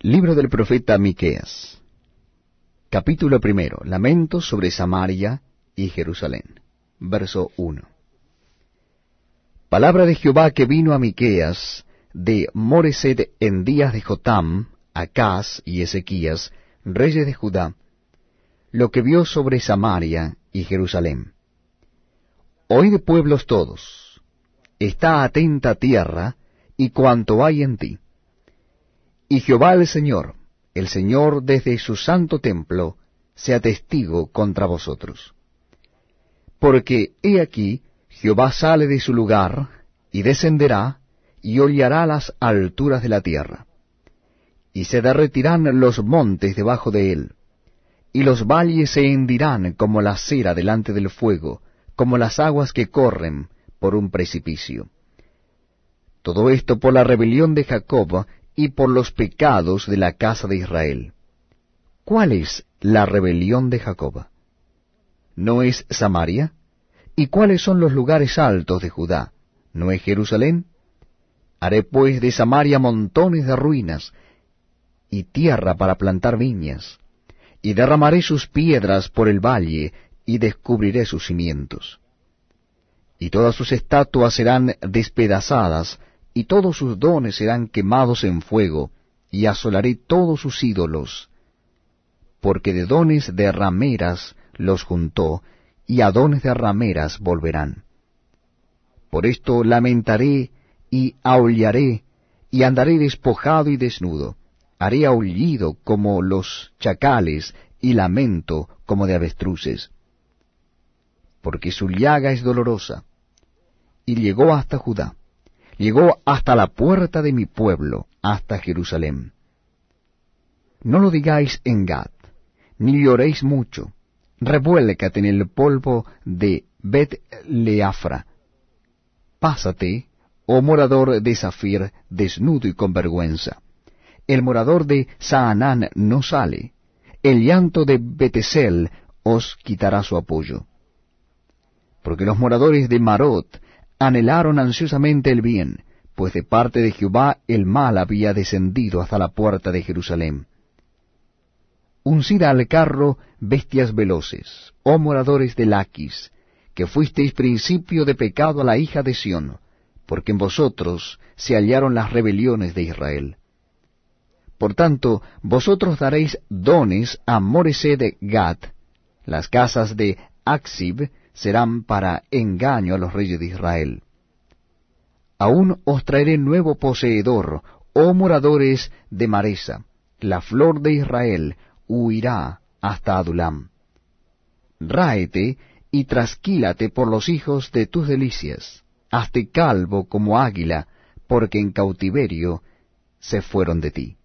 Libro del profeta Miqueas. Capítulo primero. Lamento sobre Samaria y Jerusalén. Verso 1. Palabra de Jehová que vino a Miqueas de Moresed en días de Jotam, Acaz y Ezequías, reyes de Judá, lo que vio sobre Samaria y Jerusalén. Oíd pueblos todos, está atenta tierra y cuanto hay en ti y Jehová el Señor, el Señor desde su santo templo, sea testigo contra vosotros. Porque he aquí, Jehová sale de su lugar, y descenderá, y hollará las alturas de la tierra. Y se derretirán los montes debajo de él, y los valles se hendirán como la cera delante del fuego, como las aguas que corren por un precipicio. Todo esto por la rebelión de Jacob y por los pecados de la casa de Israel. ¿Cuál es la rebelión de Jacob? ¿No es Samaria? ¿Y cuáles son los lugares altos de Judá? ¿No es Jerusalén? Haré pues de Samaria montones de ruinas y tierra para plantar viñas, y derramaré sus piedras por el valle y descubriré sus cimientos. Y todas sus estatuas serán despedazadas y todos sus dones serán quemados en fuego, y asolaré todos sus ídolos, porque de dones de rameras los juntó, y a dones de rameras volverán. Por esto lamentaré y aullaré, y andaré despojado y desnudo, haré aullido como los chacales, y lamento como de avestruces. Porque su llaga es dolorosa, y llegó hasta Judá llegó hasta la puerta de mi pueblo, hasta Jerusalén. No lo digáis en Gad, ni lloréis mucho, revuélcate en el polvo de Bet Leafra. Pásate, oh morador de Zafir, desnudo y con vergüenza. El morador de Saanán no sale, el llanto de Betesel os quitará su apoyo. Porque los moradores de Marot anhelaron ansiosamente el bien, pues de parte de Jehová el mal había descendido hasta la puerta de Jerusalén. Uncid al carro bestias veloces, oh moradores de Laquis, que fuisteis principio de pecado a la hija de Sión, porque en vosotros se hallaron las rebeliones de Israel. Por tanto, vosotros daréis dones a Moresed de Gad, las casas de Axib serán para engaño a los reyes de Israel. Aún os traeré nuevo poseedor, oh moradores de Maresa, la flor de Israel huirá hasta Adulam. Ráete y trasquílate por los hijos de tus delicias, hazte calvo como águila, porque en cautiverio se fueron de ti.